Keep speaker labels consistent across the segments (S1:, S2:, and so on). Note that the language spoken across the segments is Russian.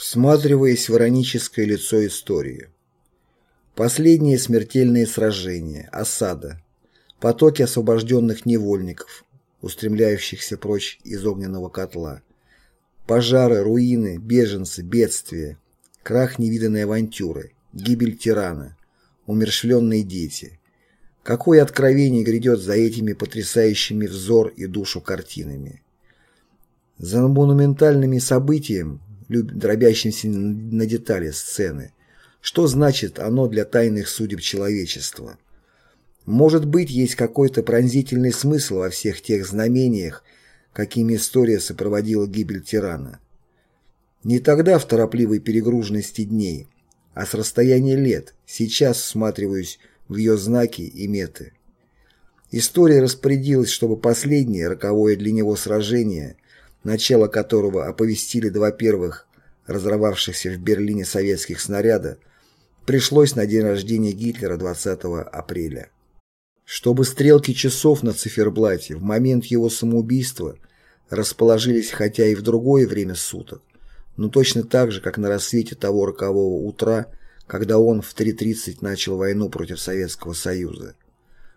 S1: всматриваясь в ироническое лицо истории. Последние смертельные сражения, осада, потоки освобожденных невольников, устремляющихся прочь из огненного котла, пожары, руины, беженцы, бедствия, крах невиданной авантюры, гибель тирана, умершленные дети. Какое откровение грядет за этими потрясающими взор и душу картинами. За монументальными событием, дробящимся на детали сцены, что значит оно для тайных судеб человечества? Может быть, есть какой-то пронзительный смысл во всех тех знамениях, какими история сопроводила гибель тирана. Не тогда в торопливой перегруженности дней, а с расстояния лет, сейчас всматриваюсь в ее знаки и меты. История распорядилась, чтобы последнее, роковое для него сражение, начало которого оповестили два первых разорвавшихся в Берлине советских снаряда, пришлось на день рождения Гитлера 20 апреля. Чтобы стрелки часов на циферблате в момент его самоубийства расположились хотя и в другое время суток, но точно так же, как на рассвете того рокового утра, когда он в 3.30 начал войну против Советского Союза.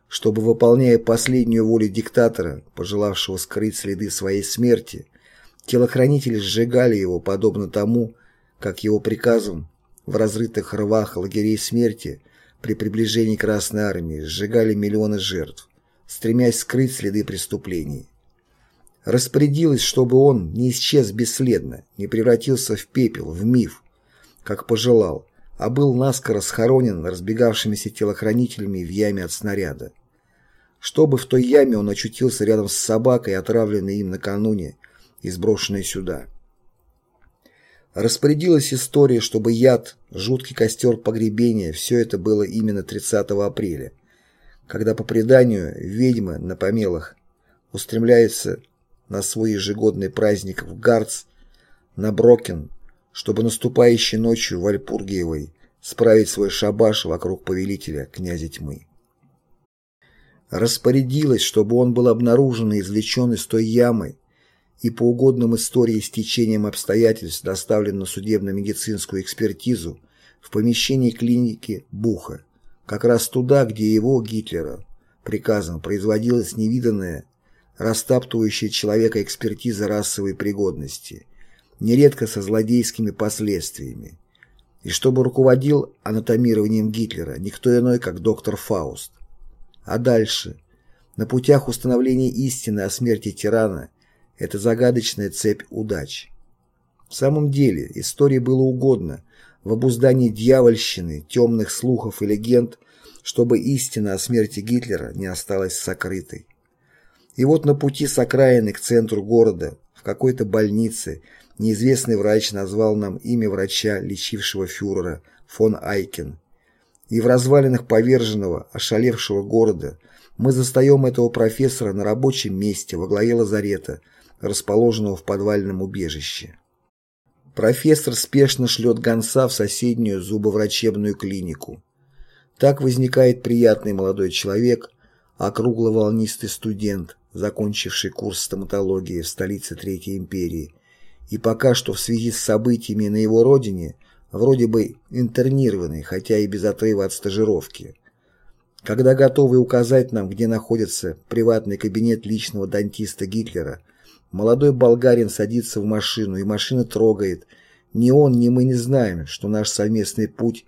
S1: Чтобы, выполняя последнюю волю диктатора, пожелавшего скрыть следы своей смерти, телохранители сжигали его, подобно тому, как его приказом в разрытых рвах лагерей смерти при приближении Красной Армии сжигали миллионы жертв, стремясь скрыть следы преступлений распорядилась, чтобы он не исчез бесследно, не превратился в пепел, в миф, как пожелал, а был наскоро схоронен разбегавшимися телохранителями в яме от снаряда. Чтобы в той яме он очутился рядом с собакой, отравленной им накануне и сброшенной сюда. Распорядилась история, чтобы яд, жуткий костер погребения, все это было именно 30 апреля, когда, по преданию, ведьмы на помелах устремляются на свой ежегодный праздник в Гарц, на Брокен, чтобы наступающей ночью в Альпургиевой справить свой шабаш вокруг повелителя, князя тьмы. Распорядилась, чтобы он был обнаружен и извлечен из той ямы и по угодным истории с течением обстоятельств доставлен на судебно-медицинскую экспертизу в помещении клиники Буха, как раз туда, где его, Гитлера, приказом производилось невиданное растаптывающая человека экспертиза расовой пригодности, нередко со злодейскими последствиями, и чтобы руководил анатомированием Гитлера никто иной, как доктор Фауст. А дальше, на путях установления истины о смерти тирана, это загадочная цепь удач. В самом деле, истории было угодно в обуздании дьявольщины, темных слухов и легенд, чтобы истина о смерти Гитлера не осталась сокрытой. И вот на пути с окраины к центру города, в какой-то больнице, неизвестный врач назвал нам имя врача, лечившего фюрера, фон Айкен. И в развалинах поверженного, ошалевшего города мы застаем этого профессора на рабочем месте во главе лазарета, расположенного в подвальном убежище. Профессор спешно шлет гонца в соседнюю зубоврачебную клинику. Так возникает приятный молодой человек, округловолнистый студент, закончивший курс стоматологии в столице Третьей империи, и пока что в связи с событиями на его родине вроде бы интернированный, хотя и без отрыва от стажировки. Когда готовы указать нам, где находится приватный кабинет личного дантиста Гитлера, молодой болгарин садится в машину, и машина трогает. Ни он, ни мы не знаем, что наш совместный путь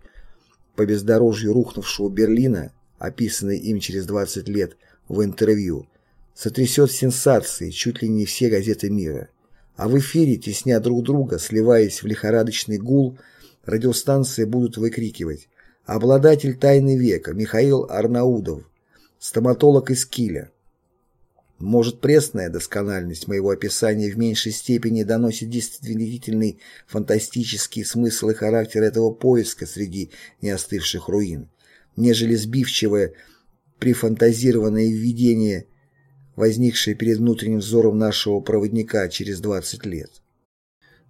S1: по бездорожью рухнувшего Берлина, описанный им через 20 лет в интервью, сотрясет сенсации чуть ли не все газеты мира. А в эфире, тесня друг друга, сливаясь в лихорадочный гул, радиостанции будут выкрикивать «Обладатель тайны века Михаил Арнаудов, стоматолог из Киля». Может, пресная доскональность моего описания в меньшей степени доносит действительный фантастический смысл и характер этого поиска среди неостывших руин, нежели сбивчивое прифантазированное видение возникшее перед внутренним взором нашего проводника через 20 лет.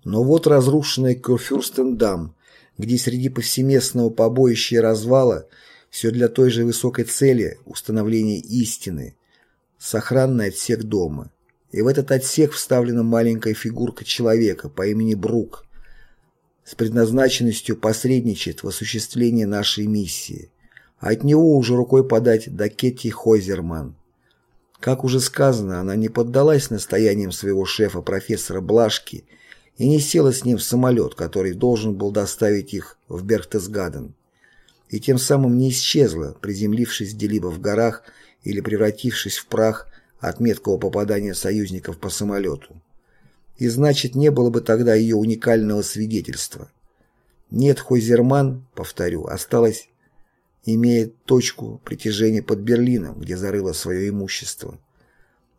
S1: Но вот разрушенный Курфюрстендам, где среди повсеместного побоища и развала все для той же высокой цели установления истины, сохранный отсек дома. И в этот отсек вставлена маленькая фигурка человека по имени Брук, с предназначенностью посредничать в осуществлении нашей миссии. А от него уже рукой подать до Кетти Хойзерман. Как уже сказано, она не поддалась настояниям своего шефа профессора Блашки и не села с ним в самолет, который должен был доставить их в Берхтесгаден, и тем самым не исчезла, приземлившись где-либо в горах или превратившись в прах от меткого попадания союзников по самолету. И значит, не было бы тогда ее уникального свидетельства. Нет, Хойзерман, повторю, осталась, имея точку притяжения под Берлином, где зарыло свое имущество.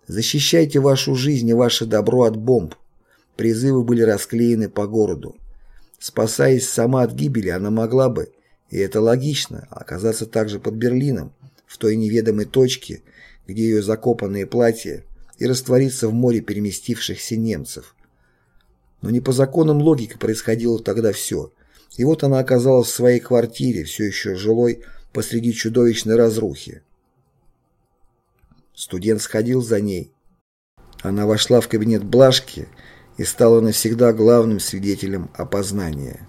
S1: Защищайте вашу жизнь и ваше добро от бомб. Призывы были расклеены по городу. Спасаясь сама от гибели, она могла бы, и это логично, оказаться также под Берлином, в той неведомой точке, где ее закопанные платья, и раствориться в море переместившихся немцев. Но не по законам логики происходило тогда все. И вот она оказалась в своей квартире, все еще жилой, посреди чудовищной разрухи. Студент сходил за ней. Она вошла в кабинет Блашки и стала навсегда главным свидетелем опознания.